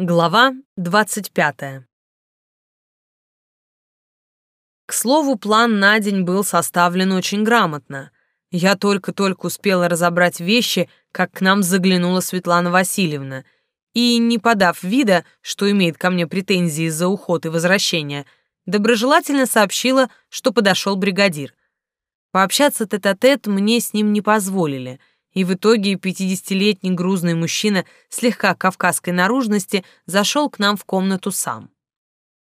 Глава 25. К слову, план на день был составлен очень грамотно. Я только-только успела разобрать вещи, как к нам заглянула Светлана Васильевна, и, не подав вида, что имеет ко мне претензии за уход и возвращение, доброжелательно сообщила, что подошел бригадир. Пообщаться тет-а-тет -тет мне с ним не позволили — и в итоге 50-летний грузный мужчина слегка кавказской наружности зашел к нам в комнату сам.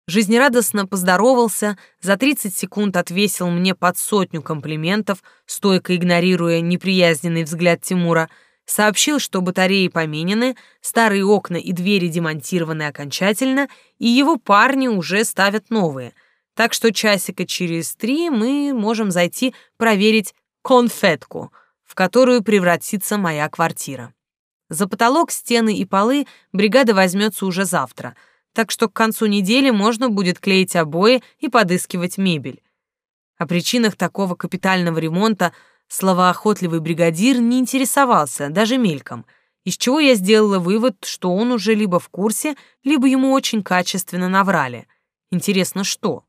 Жизнерадостно поздоровался, за 30 секунд отвесил мне под сотню комплиментов, стойко игнорируя неприязненный взгляд Тимура, сообщил, что батареи поменены, старые окна и двери демонтированы окончательно, и его парни уже ставят новые. Так что часика через три мы можем зайти проверить конфетку — в которую превратится моя квартира. За потолок, стены и полы бригада возьмется уже завтра, так что к концу недели можно будет клеить обои и подыскивать мебель. О причинах такого капитального ремонта словоохотливый бригадир не интересовался, даже мельком, из чего я сделала вывод, что он уже либо в курсе, либо ему очень качественно наврали. Интересно, что?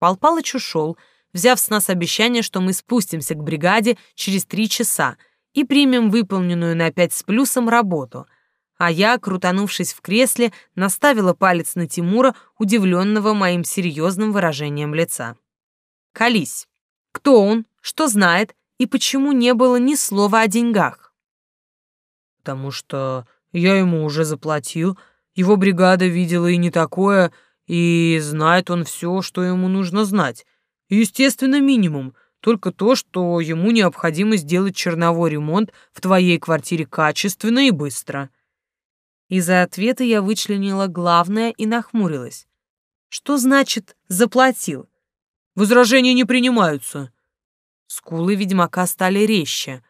Пал Палыч ушел, взяв с нас обещание, что мы спустимся к бригаде через три часа и примем выполненную на пять с плюсом работу. А я, крутанувшись в кресле, наставила палец на Тимура, удивленного моим серьезным выражением лица. «Колись. Кто он? Что знает? И почему не было ни слова о деньгах?» «Потому что я ему уже заплатил. Его бригада видела и не такое, и знает он все, что ему нужно знать. Естественно, минимум. Только то, что ему необходимо сделать черновой ремонт в твоей квартире качественно и быстро. Из-за ответа я вычленила главное и нахмурилась. Что значит «заплатил»? Возражения не принимаются. Скулы ведьмака стали резче.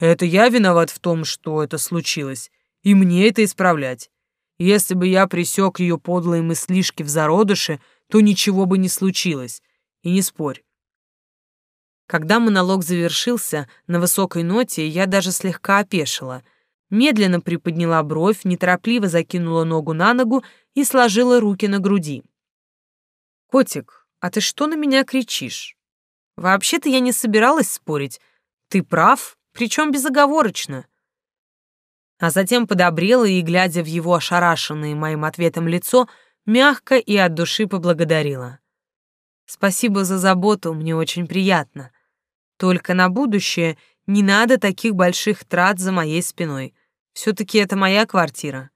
Это я виноват в том, что это случилось, и мне это исправлять. Если бы я пресек ее подлые мыслишки в зародыше, то ничего бы не случилось. И не спорь. Когда монолог завершился на высокой ноте, я даже слегка опешила. Медленно приподняла бровь, неторопливо закинула ногу на ногу и сложила руки на груди. «Котик, а ты что на меня кричишь? Вообще-то я не собиралась спорить. Ты прав, причем безоговорочно». А затем подобрела и, глядя в его ошарашенное моим ответом лицо, мягко и от души поблагодарила. Спасибо за заботу, мне очень приятно. Только на будущее не надо таких больших трат за моей спиной. все таки это моя квартира.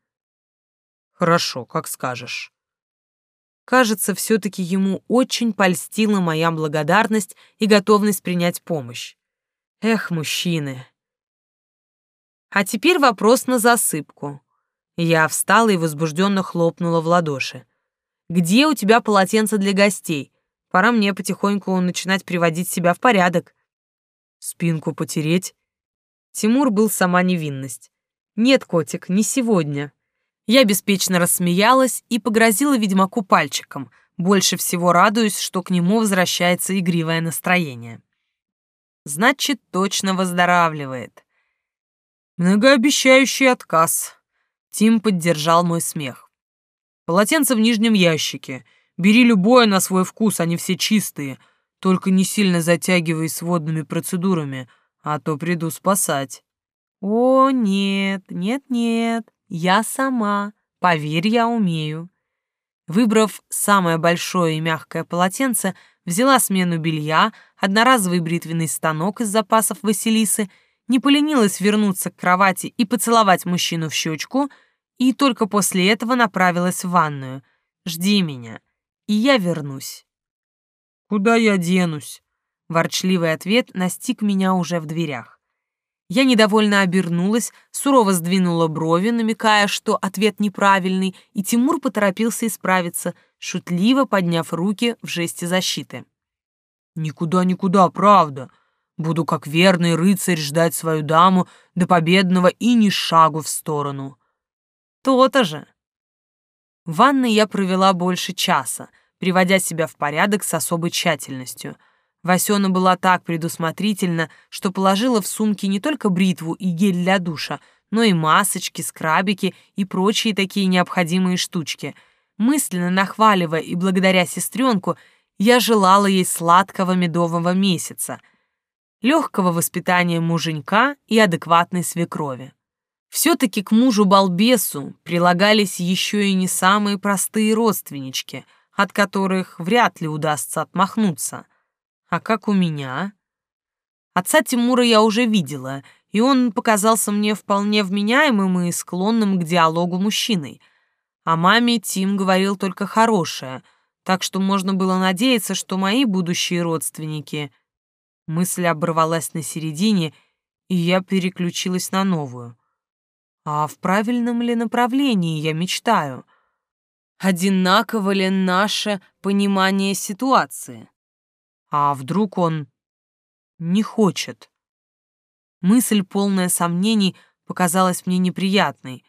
Хорошо, как скажешь. Кажется, все таки ему очень польстила моя благодарность и готовность принять помощь. Эх, мужчины. А теперь вопрос на засыпку. Я встала и возбужденно хлопнула в ладоши. Где у тебя полотенце для гостей? Пора мне потихоньку начинать приводить себя в порядок. Спинку потереть? Тимур был сама невинность. Нет, котик, не сегодня. Я беспечно рассмеялась и погрозила ведьмаку пальчиком, больше всего радуюсь, что к нему возвращается игривое настроение. Значит, точно выздоравливает. Многообещающий отказ. Тим поддержал мой смех. Полотенце в нижнем ящике — Бери любое на свой вкус, они все чистые. Только не сильно затягивай с водными процедурами, а то приду спасать». «О, нет, нет-нет, я сама. Поверь, я умею». Выбрав самое большое и мягкое полотенце, взяла смену белья, одноразовый бритвенный станок из запасов Василисы, не поленилась вернуться к кровати и поцеловать мужчину в щечку, и только после этого направилась в ванную. «Жди меня и я вернусь». «Куда я денусь?» Ворчливый ответ настиг меня уже в дверях. Я недовольно обернулась, сурово сдвинула брови, намекая, что ответ неправильный, и Тимур поторопился исправиться, шутливо подняв руки в жесте защиты. «Никуда-никуда, правда. Буду как верный рыцарь ждать свою даму до победного и ни шагу в сторону». «То-то же!» В ванной я провела больше часа, приводя себя в порядок с особой тщательностью. Васёна была так предусмотрительна, что положила в сумки не только бритву и гель для душа, но и масочки, скрабики и прочие такие необходимые штучки. Мысленно нахваливая и благодаря сестренку, я желала ей сладкого медового месяца, легкого воспитания муженька и адекватной свекрови. Все-таки к мужу-балбесу прилагались еще и не самые простые родственнички, от которых вряд ли удастся отмахнуться. А как у меня? Отца Тимура я уже видела, и он показался мне вполне вменяемым и склонным к диалогу мужчиной. О маме Тим говорил только хорошее, так что можно было надеяться, что мои будущие родственники... Мысль оборвалась на середине, и я переключилась на новую. А в правильном ли направлении я мечтаю? Одинаково ли наше понимание ситуации? А вдруг он не хочет? Мысль, полная сомнений, показалась мне неприятной.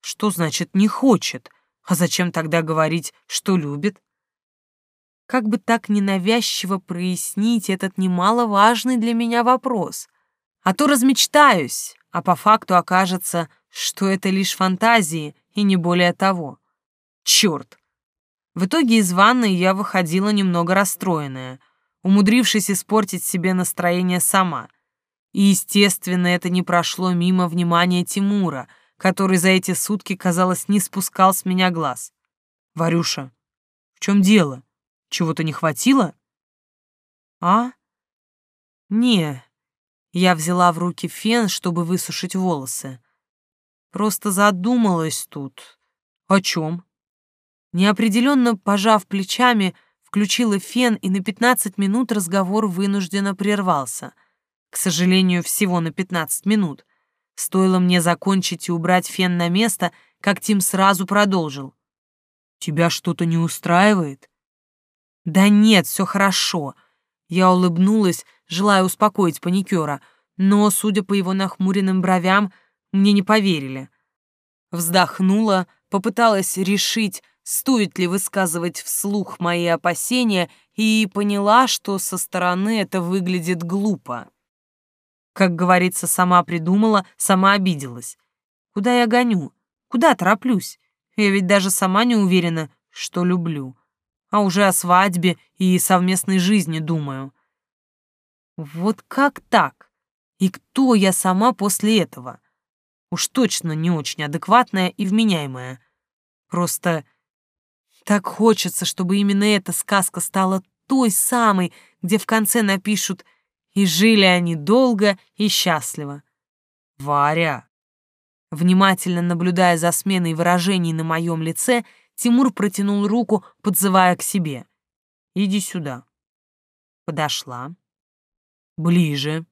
Что значит «не хочет»? А зачем тогда говорить, что любит? Как бы так ненавязчиво прояснить этот немаловажный для меня вопрос? А то размечтаюсь, а по факту окажется, что это лишь фантазии и не более того. Черт! В итоге из ванной я выходила немного расстроенная, умудрившись испортить себе настроение сама. И, естественно, это не прошло мимо внимания Тимура, который за эти сутки, казалось, не спускал с меня глаз. «Варюша, в чем дело? Чего-то не хватило?» «А? Не». Я взяла в руки фен, чтобы высушить волосы. Просто задумалась тут. О чем? Неопределенно пожав плечами, включила фен, и на 15 минут разговор вынужденно прервался — к сожалению, всего на 15 минут. Стоило мне закончить и убрать фен на место, как Тим сразу продолжил. «Тебя что-то не устраивает?» «Да нет, все хорошо». Я улыбнулась, желая успокоить паникера, но, судя по его нахмуренным бровям, мне не поверили. Вздохнула, попыталась решить, стоит ли высказывать вслух мои опасения, и поняла, что со стороны это выглядит глупо. Как говорится, сама придумала, сама обиделась. Куда я гоню? Куда тороплюсь? Я ведь даже сама не уверена, что люблю. А уже о свадьбе и совместной жизни думаю. Вот как так? И кто я сама после этого? Уж точно не очень адекватная и вменяемая. Просто так хочется, чтобы именно эта сказка стала той самой, где в конце напишут и жили они долго и счастливо. Варя. Внимательно наблюдая за сменой выражений на моем лице, Тимур протянул руку, подзывая к себе. «Иди сюда». Подошла. Ближе.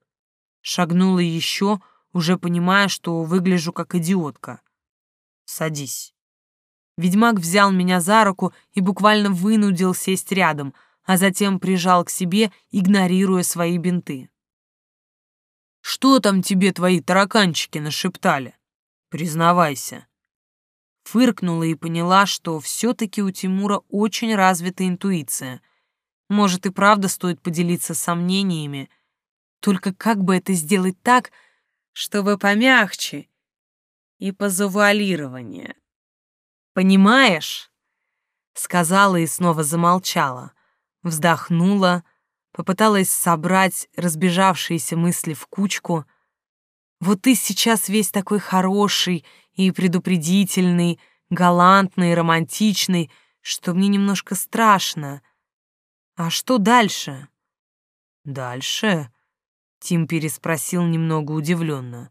Шагнула еще, уже понимая, что выгляжу как идиотка. «Садись». Ведьмак взял меня за руку и буквально вынудил сесть рядом, а затем прижал к себе, игнорируя свои бинты. «Что там тебе твои тараканчики нашептали? Признавайся». Фыркнула и поняла, что все-таки у Тимура очень развита интуиция. Может, и правда стоит поделиться сомнениями. Только как бы это сделать так, чтобы помягче и по завуалированию? «Понимаешь?» — сказала и снова замолчала вздохнула, попыталась собрать разбежавшиеся мысли в кучку. Вот ты сейчас весь такой хороший и предупредительный, галантный, романтичный, что мне немножко страшно. А что дальше? Дальше? Тим переспросил немного удивленно.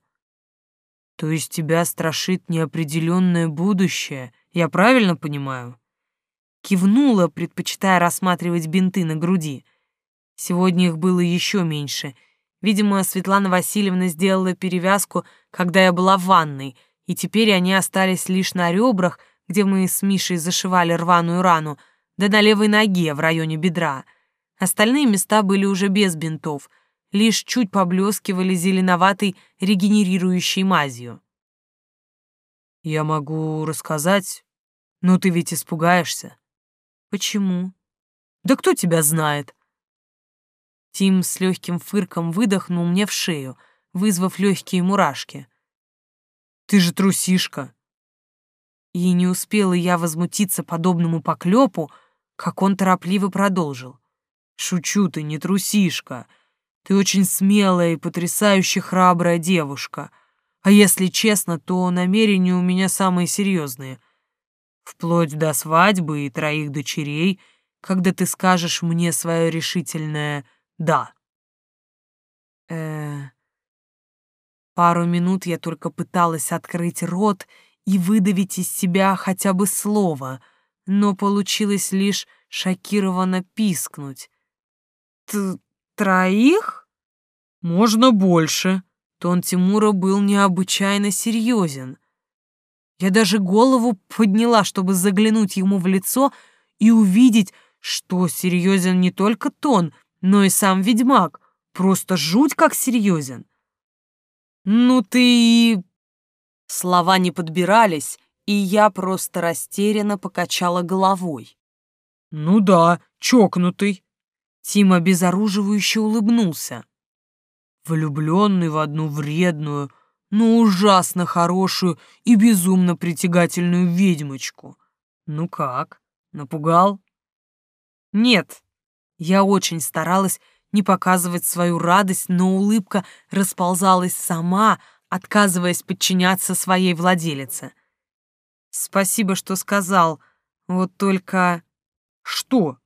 То есть тебя страшит неопределенное будущее, я правильно понимаю? Кивнула, предпочитая рассматривать бинты на груди. Сегодня их было еще меньше. Видимо, Светлана Васильевна сделала перевязку, когда я была в ванной, и теперь они остались лишь на ребрах, где мы с Мишей зашивали рваную рану, да на левой ноге в районе бедра. Остальные места были уже без бинтов, лишь чуть поблескивали зеленоватой регенерирующей мазью. «Я могу рассказать, но ты ведь испугаешься», Почему? Да кто тебя знает? Тим с легким фырком выдохнул мне в шею, вызвав легкие мурашки. Ты же трусишка. И не успела я возмутиться подобному поклепу, как он торопливо продолжил. «Шучу ты, не трусишка. Ты очень смелая и потрясающе храбрая девушка. А если честно, то намерения у меня самые серьезные. Вплоть до свадьбы и троих дочерей, когда ты скажешь мне свое решительное «да». Э, Пару минут я только пыталась открыть рот и выдавить из себя хотя бы слово, но получилось лишь шокированно пискнуть. Т «Троих?» «Можно больше». Тон Тимура был необычайно серьезен. Я даже голову подняла, чтобы заглянуть ему в лицо и увидеть, что серьезен не только тон, но и сам ведьмак. Просто жуть как серьезен. «Ну ты...» Слова не подбирались, и я просто растерянно покачала головой. «Ну да, чокнутый». Тима безоруживающе улыбнулся. «Влюбленный в одну вредную, но ужасно хорошую и безумно притягательную ведьмочку. Ну как, напугал?» «Нет». Я очень старалась не показывать свою радость, но улыбка расползалась сама, отказываясь подчиняться своей владелице. «Спасибо, что сказал. Вот только...» «Что?»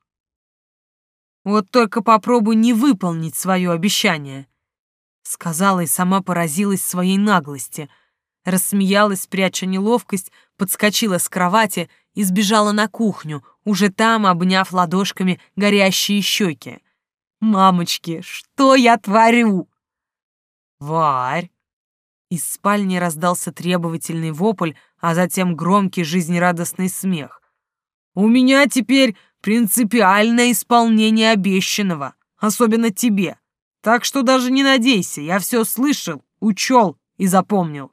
«Вот только попробуй не выполнить свое обещание», — сказала и сама поразилась своей наглости. Рассмеялась, пряча неловкость, подскочила с кровати и сбежала на кухню, уже там обняв ладошками горящие щеки. Мамочки, что я творю? Варь! Из спальни раздался требовательный вопль, а затем громкий жизнерадостный смех. У меня теперь принципиальное исполнение обещанного, особенно тебе. Так что даже не надейся, я все слышал, учел и запомнил.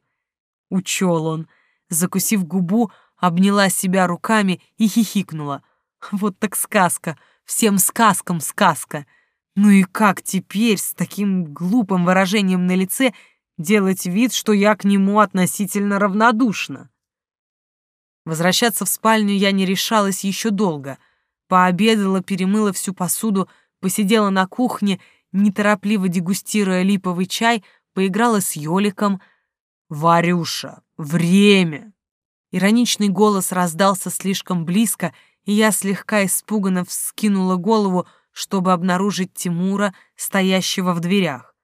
Учел он. Закусив губу, обняла себя руками и хихикнула. Вот так сказка, всем сказкам сказка. Ну и как теперь с таким глупым выражением на лице делать вид, что я к нему относительно равнодушна? Возвращаться в спальню я не решалась еще долго. Пообедала, перемыла всю посуду, посидела на кухне, неторопливо дегустируя липовый чай, поиграла с Ёликом. «Варюша, время!» Ироничный голос раздался слишком близко, и я слегка испуганно вскинула голову, чтобы обнаружить Тимура, стоящего в дверях.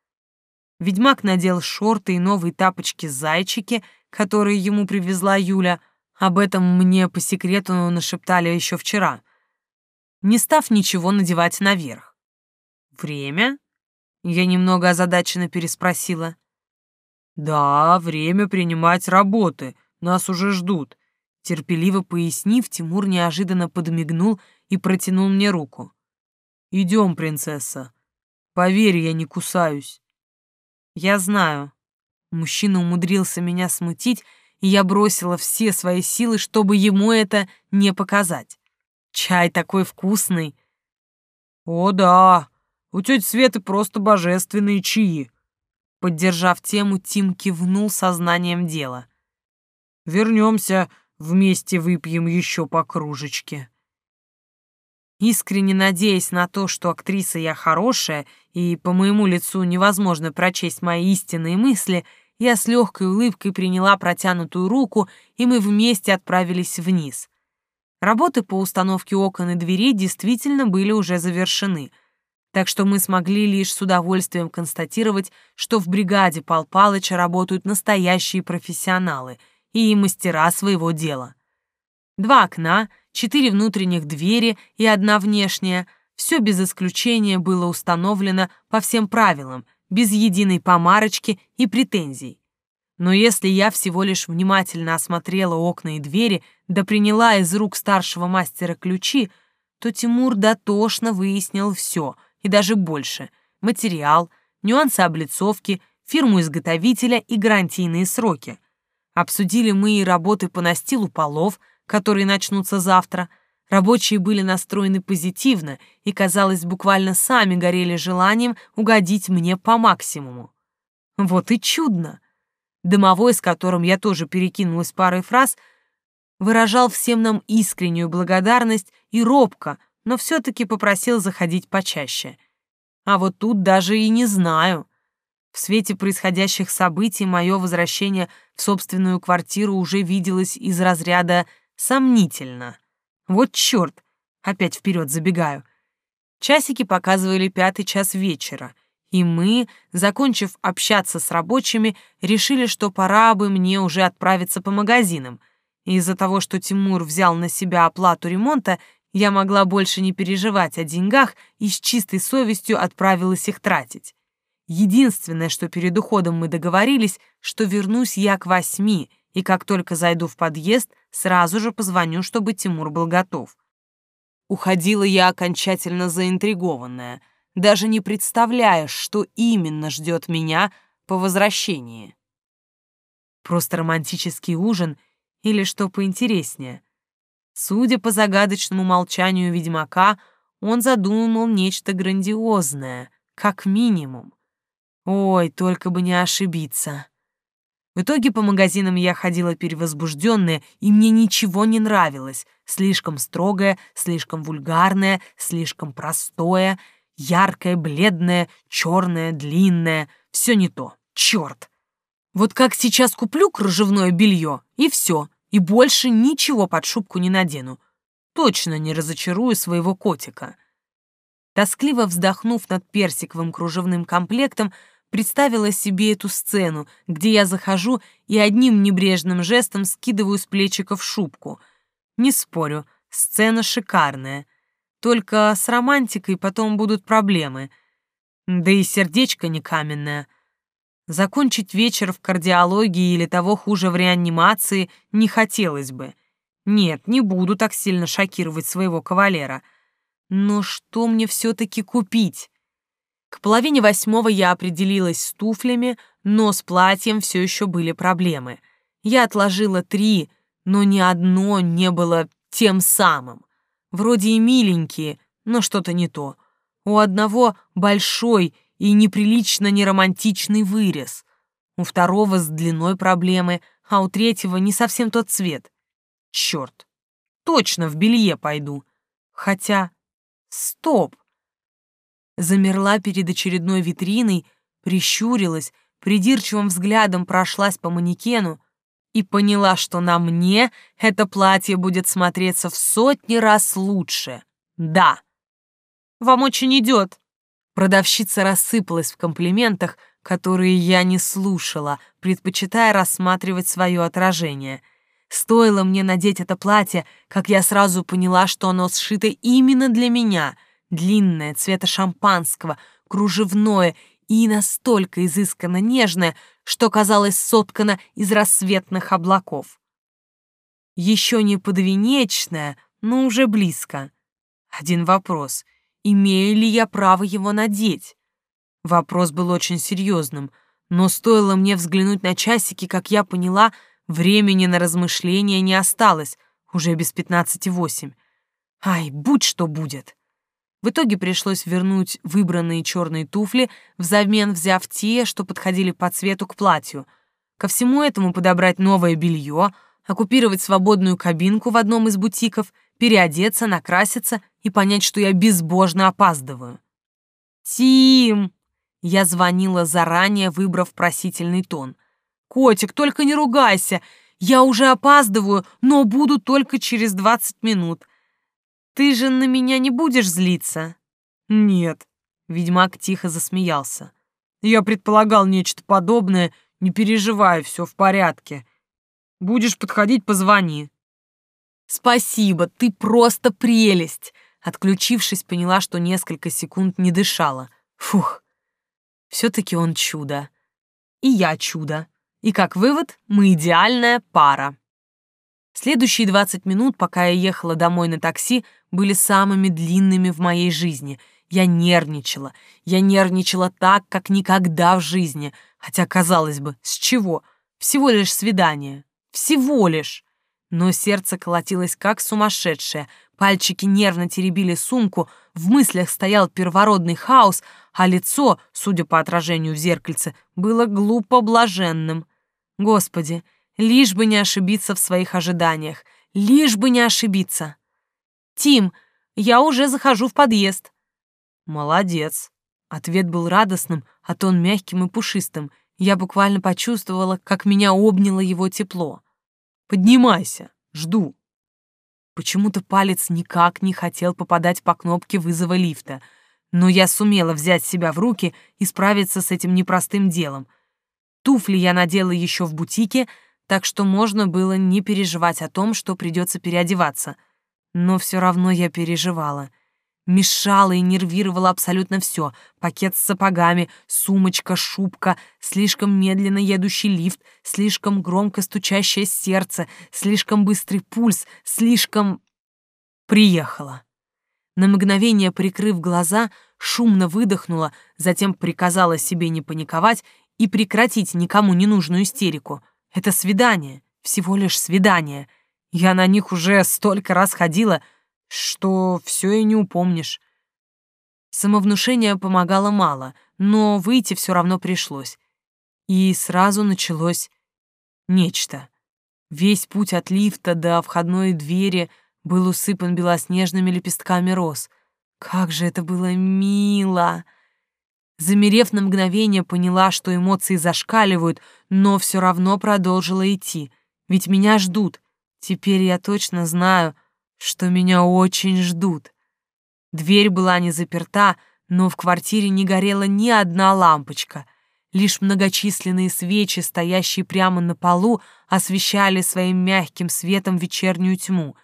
Ведьмак надел шорты и новые тапочки-зайчики, которые ему привезла Юля. Об этом мне по секрету нашептали еще вчера, не став ничего надевать наверх. «Время?» — я немного озадаченно переспросила. «Да, время принимать работы, нас уже ждут», терпеливо пояснив, Тимур неожиданно подмигнул и протянул мне руку. Идем, принцесса. Поверь, я не кусаюсь. Я знаю. Мужчина умудрился меня смутить, и я бросила все свои силы, чтобы ему это не показать. Чай такой вкусный. О, да, у тети Светы просто божественные чаи. Поддержав тему, Тим кивнул сознанием дела. Вернемся, вместе выпьем еще по кружечке. Искренне надеясь на то, что актриса я хорошая, и по моему лицу невозможно прочесть мои истинные мысли, я с легкой улыбкой приняла протянутую руку, и мы вместе отправились вниз. Работы по установке окон и дверей действительно были уже завершены, так что мы смогли лишь с удовольствием констатировать, что в бригаде Пал Палыча работают настоящие профессионалы и мастера своего дела. Два окна — четыре внутренних двери и одна внешняя. Все без исключения было установлено по всем правилам, без единой помарочки и претензий. Но если я всего лишь внимательно осмотрела окна и двери, да приняла из рук старшего мастера ключи, то Тимур дотошно выяснил все, и даже больше. Материал, нюансы облицовки, фирму изготовителя и гарантийные сроки. Обсудили мы и работы по настилу полов, которые начнутся завтра, рабочие были настроены позитивно и, казалось, буквально сами горели желанием угодить мне по максимуму. Вот и чудно! Домовой, с которым я тоже перекинулась парой фраз, выражал всем нам искреннюю благодарность и робко, но все-таки попросил заходить почаще. А вот тут даже и не знаю. В свете происходящих событий мое возвращение в собственную квартиру уже виделось из разряда «сомнительно». Вот черт, опять вперед забегаю. Часики показывали пятый час вечера, и мы, закончив общаться с рабочими, решили, что пора бы мне уже отправиться по магазинам. Из-за того, что Тимур взял на себя оплату ремонта, я могла больше не переживать о деньгах и с чистой совестью отправилась их тратить. Единственное, что перед уходом мы договорились, что вернусь я к восьми, и как только зайду в подъезд, сразу же позвоню, чтобы Тимур был готов. Уходила я окончательно заинтригованная, даже не представляя, что именно ждет меня по возвращении. Просто романтический ужин или что поинтереснее. Судя по загадочному молчанию ведьмака, он задумал нечто грандиозное, как минимум. Ой, только бы не ошибиться. В итоге по магазинам я ходила перевозбужденная, и мне ничего не нравилось. Слишком строгое, слишком вульгарное, слишком простое, яркое, бледное, черное, длинное. Все не то. Черт! Вот как сейчас куплю кружевное белье, и все, и больше ничего под шубку не надену. Точно не разочарую своего котика. Тоскливо вздохнув над персиковым кружевным комплектом, представила себе эту сцену, где я захожу и одним небрежным жестом скидываю с плечиков шубку. Не спорю, сцена шикарная. Только с романтикой потом будут проблемы. Да и сердечко не каменное. Закончить вечер в кардиологии или того хуже в реанимации не хотелось бы. Нет, не буду так сильно шокировать своего кавалера. Но что мне все-таки купить? К половине восьмого я определилась с туфлями, но с платьем все еще были проблемы. Я отложила три, но ни одно не было тем самым. Вроде и миленькие, но что-то не то. У одного большой и неприлично неромантичный вырез. У второго с длиной проблемы, а у третьего не совсем тот цвет. Черт, точно в белье пойду. Хотя... Стоп! замерла перед очередной витриной, прищурилась, придирчивым взглядом прошлась по манекену и поняла, что на мне это платье будет смотреться в сотни раз лучше. Да. Вам очень идет. Продавщица рассыпалась в комплиментах, которые я не слушала, предпочитая рассматривать свое отражение. Стоило мне надеть это платье, как я сразу поняла, что оно сшито именно для меня — длинное, цвета шампанского, кружевное и настолько изысканно нежное, что казалось соткано из рассветных облаков. Еще не подвенечное, но уже близко. Один вопрос. Имею ли я право его надеть? Вопрос был очень серьезным, но стоило мне взглянуть на часики, как я поняла, времени на размышления не осталось, уже без пятнадцати восемь. Ай, будь что будет. В итоге пришлось вернуть выбранные черные туфли, взамен взяв те, что подходили по цвету к платью. Ко всему этому подобрать новое белье, оккупировать свободную кабинку в одном из бутиков, переодеться, накраситься и понять, что я безбожно опаздываю. «Тим!» Я звонила заранее, выбрав просительный тон. «Котик, только не ругайся! Я уже опаздываю, но буду только через двадцать минут. Ты же на меня не будешь злиться? Нет. Ведьмак тихо засмеялся. Я предполагал нечто подобное. Не переживай, все в порядке. Будешь подходить, позвони. Спасибо, ты просто прелесть. Отключившись, поняла, что несколько секунд не дышала. Фух. Все-таки он чудо. И я чудо. И как вывод, мы идеальная пара. Следующие 20 минут, пока я ехала домой на такси, были самыми длинными в моей жизни. Я нервничала. Я нервничала так, как никогда в жизни. Хотя, казалось бы, с чего? Всего лишь свидание. Всего лишь. Но сердце колотилось как сумасшедшее. Пальчики нервно теребили сумку, в мыслях стоял первородный хаос, а лицо, судя по отражению в зеркальце, было глупо блаженным. Господи, лишь бы не ошибиться в своих ожиданиях, лишь бы не ошибиться. «Тим, я уже захожу в подъезд». «Молодец». Ответ был радостным, а тон мягким и пушистым. Я буквально почувствовала, как меня обняло его тепло. «Поднимайся, жду». Почему-то палец никак не хотел попадать по кнопке вызова лифта, но я сумела взять себя в руки и справиться с этим непростым делом. Туфли я надела еще в бутике, так что можно было не переживать о том, что придется переодеваться. Но все равно я переживала. Мешало и нервировало абсолютно все. Пакет с сапогами, сумочка, шубка, слишком медленно едущий лифт, слишком громко стучащее сердце, слишком быстрый пульс, слишком... Приехала. На мгновение прикрыв глаза, шумно выдохнула, затем приказала себе не паниковать и прекратить никому ненужную истерику. Это свидание, всего лишь свидание. Я на них уже столько раз ходила, что все и не упомнишь. Самовнушение помогало мало, но выйти все равно пришлось. И сразу началось нечто. Весь путь от лифта до входной двери был усыпан белоснежными лепестками роз. Как же это было мило! Замерев на мгновение, поняла, что эмоции зашкаливают, но все равно продолжила идти. Ведь меня ждут. Теперь я точно знаю, что меня очень ждут. Дверь была не заперта, но в квартире не горела ни одна лампочка. Лишь многочисленные свечи, стоящие прямо на полу, освещали своим мягким светом вечернюю тьму.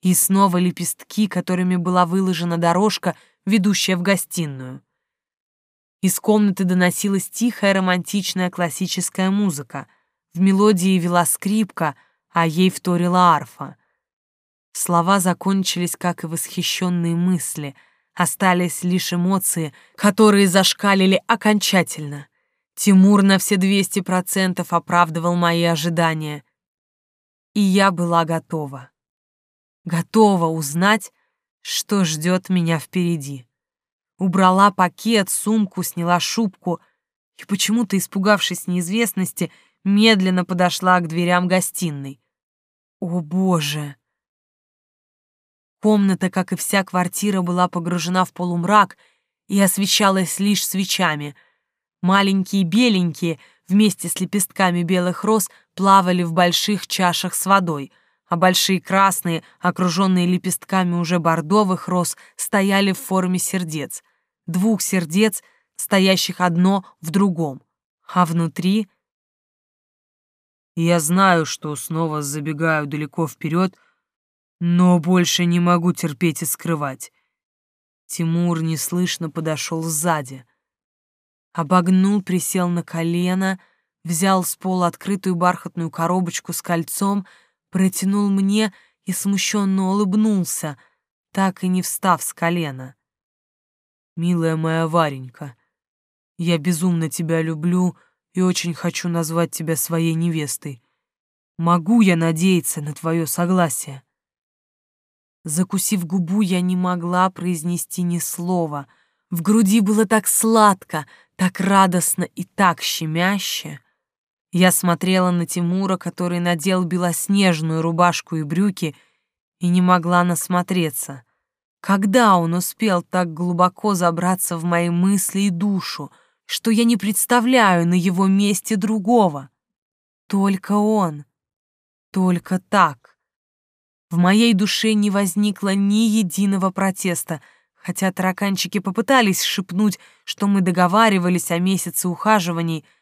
И снова лепестки, которыми была выложена дорожка, ведущая в гостиную. Из комнаты доносилась тихая романтичная классическая музыка. В мелодии вела скрипка, а ей вторила арфа. Слова закончились, как и восхищенные мысли. Остались лишь эмоции, которые зашкалили окончательно. Тимур на все двести процентов оправдывал мои ожидания. И я была готова. Готова узнать, что ждет меня впереди. Убрала пакет, сумку, сняла шубку и, почему-то испугавшись неизвестности, медленно подошла к дверям гостиной. О, Боже! Комната, как и вся квартира, была погружена в полумрак и освещалась лишь свечами. Маленькие беленькие, вместе с лепестками белых роз, плавали в больших чашах с водой — а большие красные, окруженные лепестками уже бордовых роз, стояли в форме сердец. Двух сердец, стоящих одно в другом. А внутри... Я знаю, что снова забегаю далеко вперед, но больше не могу терпеть и скрывать. Тимур неслышно подошел сзади. Обогнул, присел на колено, взял с пола открытую бархатную коробочку с кольцом — протянул мне и смущенно улыбнулся, так и не встав с колена. «Милая моя Варенька, я безумно тебя люблю и очень хочу назвать тебя своей невестой. Могу я надеяться на твое согласие?» Закусив губу, я не могла произнести ни слова. В груди было так сладко, так радостно и так щемяще. Я смотрела на Тимура, который надел белоснежную рубашку и брюки, и не могла насмотреться. Когда он успел так глубоко забраться в мои мысли и душу, что я не представляю на его месте другого? Только он. Только так. В моей душе не возникло ни единого протеста, хотя тараканчики попытались шепнуть, что мы договаривались о месяце ухаживаний —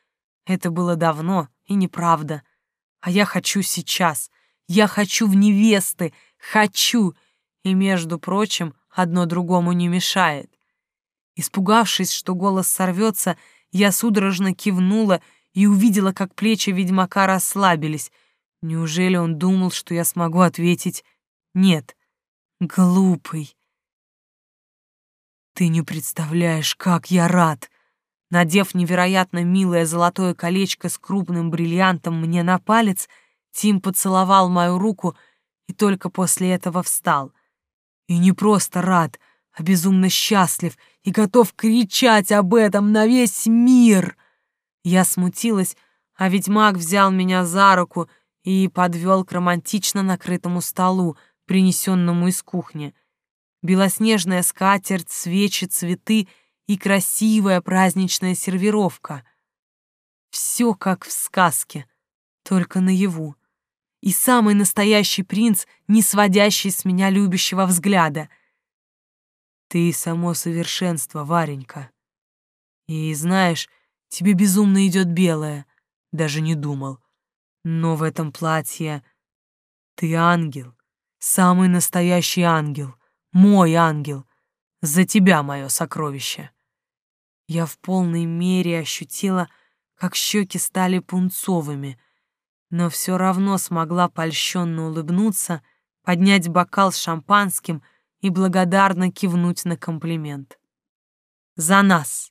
это было давно и неправда. А я хочу сейчас. Я хочу в невесты. Хочу. И, между прочим, одно другому не мешает. Испугавшись, что голос сорвется, я судорожно кивнула и увидела, как плечи ведьмака расслабились. Неужели он думал, что я смогу ответить «нет»? Глупый. Ты не представляешь, как я рад. Надев невероятно милое золотое колечко с крупным бриллиантом мне на палец, Тим поцеловал мою руку и только после этого встал. И не просто рад, а безумно счастлив и готов кричать об этом на весь мир. Я смутилась, А ведь маг взял меня за руку и подвел к романтично накрытому столу, принесенному из кухни. Белоснежная скатерть, свечи, цветы и красивая праздничная сервировка. Все как в сказке, только наяву. И самый настоящий принц, не сводящий с меня любящего взгляда. Ты само совершенство, Варенька. И знаешь, тебе безумно идет белое. Даже не думал. Но в этом платье ты ангел, самый настоящий ангел, мой ангел. За тебя мое сокровище. Я в полной мере ощутила, как щеки стали пунцовыми, но все равно смогла польщенно улыбнуться, поднять бокал с шампанским и благодарно кивнуть на комплимент. «За нас!»